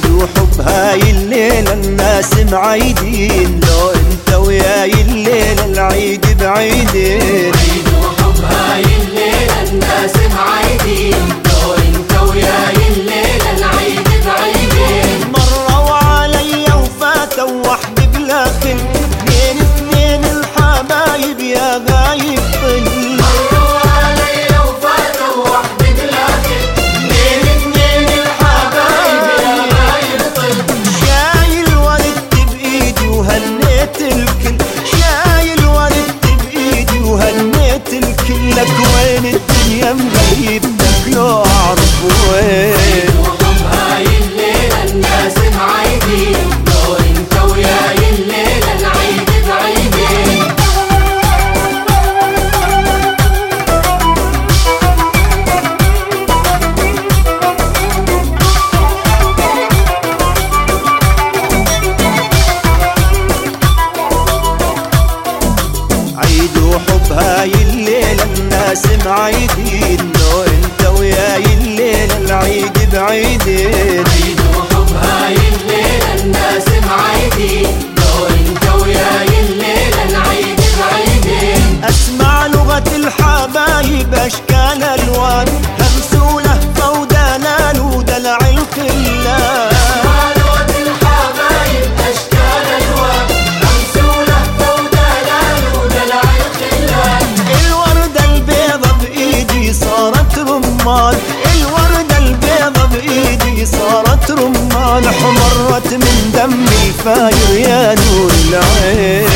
عيد وحب هاي الليلة الناس معيدين. لو انت وياي الليلة العيد بعيدين. لو انت وياي الليلة العيد بعيدين. عيد وحب هاي الليلة الناس معيدين لو انت وياي الليلة العيد بعيدين. أسمع لغة الحبايب اشكال الفاير يا نور العين.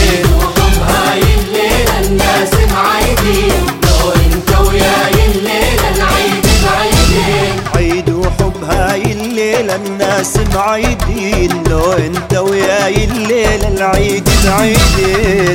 الناس معيدين لو انت وياي العيد عيد وحب هاي الناس لو انت وياي الليلة العيد بعيدين